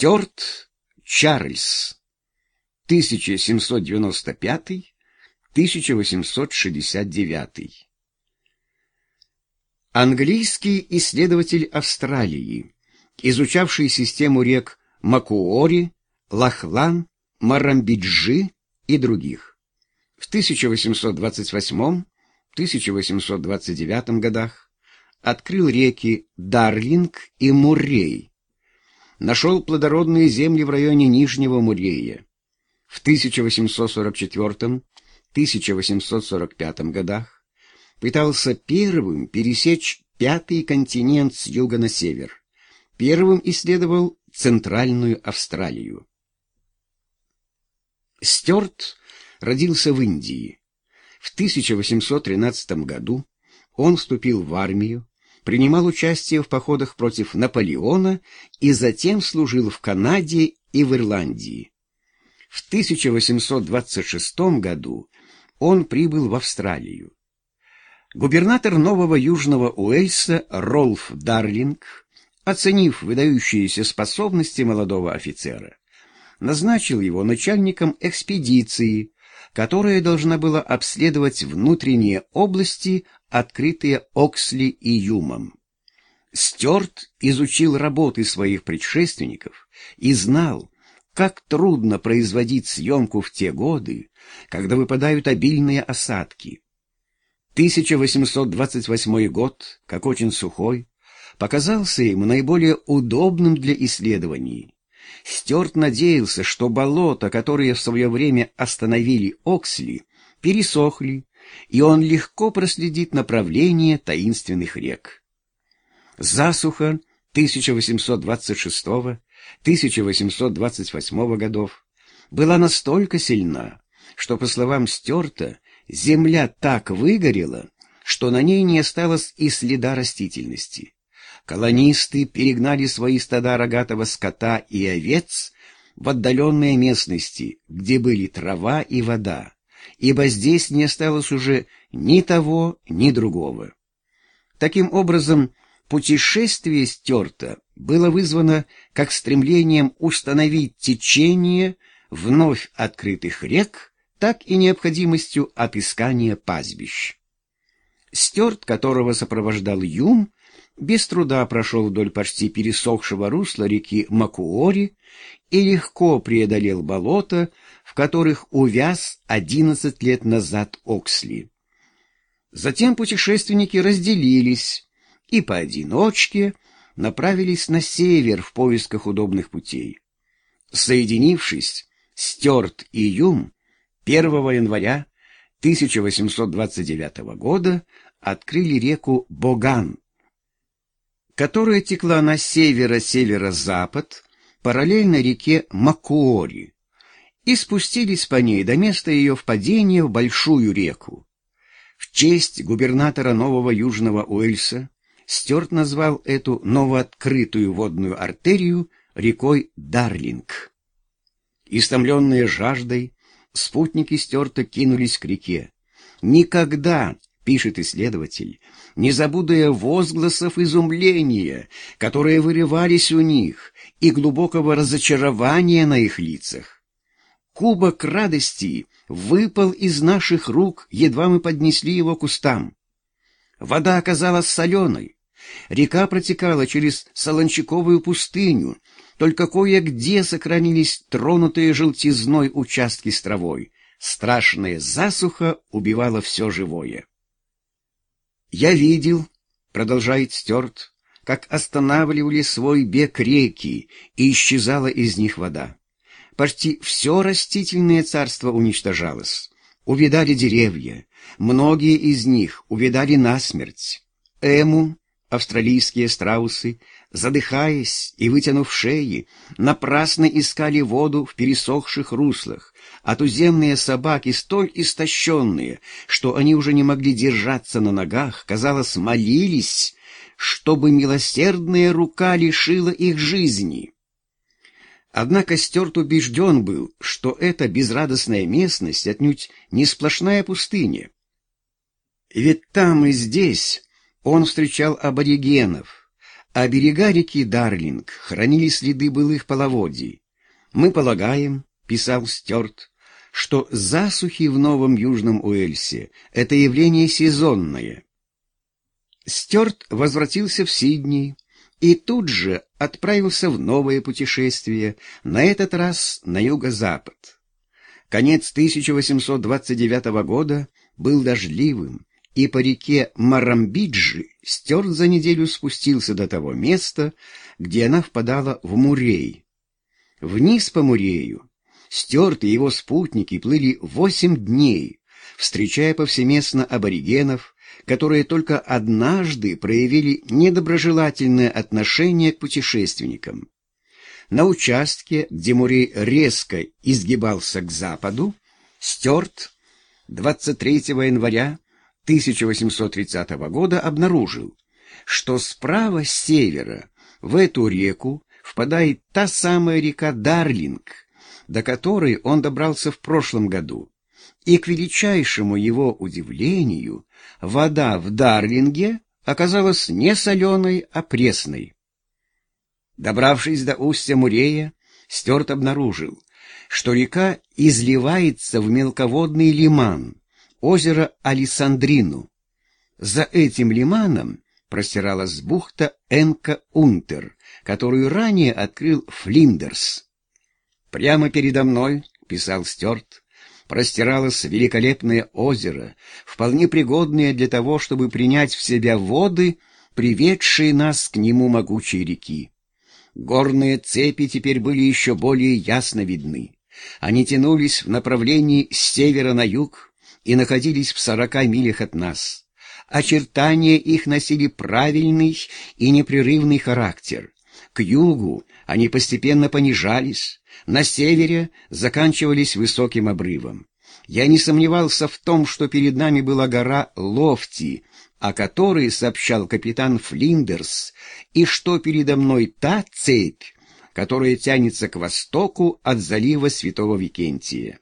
Стюарт Чарльз 1795-1869 Английский исследователь Австралии, изучавший систему рек Макуори, Лахлан, Марамбиджи и других. В 1828-1829 годах открыл реки Дарлинг и Муррей, нашел плодородные земли в районе Нижнего Муррея. В 1844-1845 годах пытался первым пересечь пятый континент с юга на север. Первым исследовал Центральную Австралию. Стюарт родился в Индии. В 1813 году он вступил в армию, принимал участие в походах против Наполеона и затем служил в Канаде и в Ирландии. В 1826 году он прибыл в Австралию. Губернатор Нового Южного Уэльса Ролф Дарлинг, оценив выдающиеся способности молодого офицера, назначил его начальником экспедиции, которая должна была обследовать внутренние области, открытые Оксли и Юмом. Стюарт изучил работы своих предшественников и знал, как трудно производить съемку в те годы, когда выпадают обильные осадки. 1828 год, как очень сухой, показался ему наиболее удобным для исследований. Стюарт надеялся, что болота, которые в свое время остановили Оксли, пересохли, и он легко проследит направление таинственных рек. Засуха 1826-1828 годов была настолько сильна, что, по словам Стюарта, земля так выгорела, что на ней не осталось и следа растительности. Колонисты перегнали свои стада рогатого скота и овец в отдаленные местности, где были трава и вода, ибо здесь не осталось уже ни того, ни другого. Таким образом, путешествие стерто было вызвано как стремлением установить течение вновь открытых рек, так и необходимостью отыскания пастбищ. Стерт, которого сопровождал Юм, без труда прошел вдоль почти пересохшего русла реки Макуори и легко преодолел болота, в которых увяз одиннадцать лет назад Оксли. Затем путешественники разделились и поодиночке направились на север в поисках удобных путей. Соединившись, Стюарт и Юм 1 января 1829 года открыли реку Боган, которая текла на северо-северо-запад, параллельно реке Макуори, и спустились по ней до места ее впадения в большую реку. В честь губернатора Нового Южного Уэльса Стюарт назвал эту новооткрытую водную артерию рекой Дарлинг. Истомленные жаждой, спутники Стюарта кинулись к реке. Никогда пишет исследователь, не забудая возгласов изумления, которые вырывались у них, и глубокого разочарования на их лицах. Кубок радости выпал из наших рук, едва мы поднесли его к кустам. Вода оказалась соленой. Река протекала через Солончаковую пустыню, только кое-где сохранились тронутые желтизной участки с травой. Страшная засуха убивала все живое. «Я видел», — продолжает Стюарт, «как останавливали свой бег реки, и исчезала из них вода. Почти все растительное царство уничтожалось. Увидали деревья, многие из них увидали насмерть. Эму, австралийские страусы, задыхаясь и вытянув шеи, напрасно искали воду в пересохших руслах, а туземные собаки, столь истощенные, что они уже не могли держаться на ногах, казалось, молились, чтобы милосердная рука лишила их жизни. Однако Стюарт убежден был, что эта безрадостная местность отнюдь не сплошная пустыня. Ведь там и здесь он встречал аборигенов, а берега реки Дарлинг хранили следы былых половодий. Мы полагаем, писал Стюарт, что засухи в Новом Южном Уэльсе — это явление сезонное. Стюарт возвратился в Сидней и тут же отправился в новое путешествие, на этот раз на юго-запад. Конец 1829 года был дождливым, и по реке Марамбиджи Стюарт за неделю спустился до того места, где она впадала в Мурей. Вниз по Мурею Стюарт и его спутники плыли восемь дней, встречая повсеместно аборигенов, которые только однажды проявили недоброжелательное отношение к путешественникам. На участке, где Мурей резко изгибался к западу, Стюарт 23 января 1830 года обнаружил, что справа с севера в эту реку впадает та самая река Дарлинг, до которой он добрался в прошлом году. И к величайшему его удивлению, вода в Дарлинге оказалась не соленой, а пресной. Добравшись до устья Мурея, Стюарт обнаружил, что река изливается в мелководный лиман, озеро Алисандрину. За этим лиманом простиралась бухта Энка-Унтер, которую ранее открыл Флиндерс. Прямо передо мной, писал Стюарт, простиралось великолепное озеро, вполне пригодное для того, чтобы принять в себя воды, приведшие нас к нему могучей реки. Горные цепи теперь были еще более ясно видны. Они тянулись в направлении с севера на юг и находились в сорока милях от нас. Очертания их носили правильный и непрерывный характер. К югу они постепенно понижались, на севере заканчивались высоким обрывом. Я не сомневался в том, что перед нами была гора Лофти, о которой сообщал капитан Флиндерс, и что передо мной та цепь, которая тянется к востоку от залива Святого Викентия.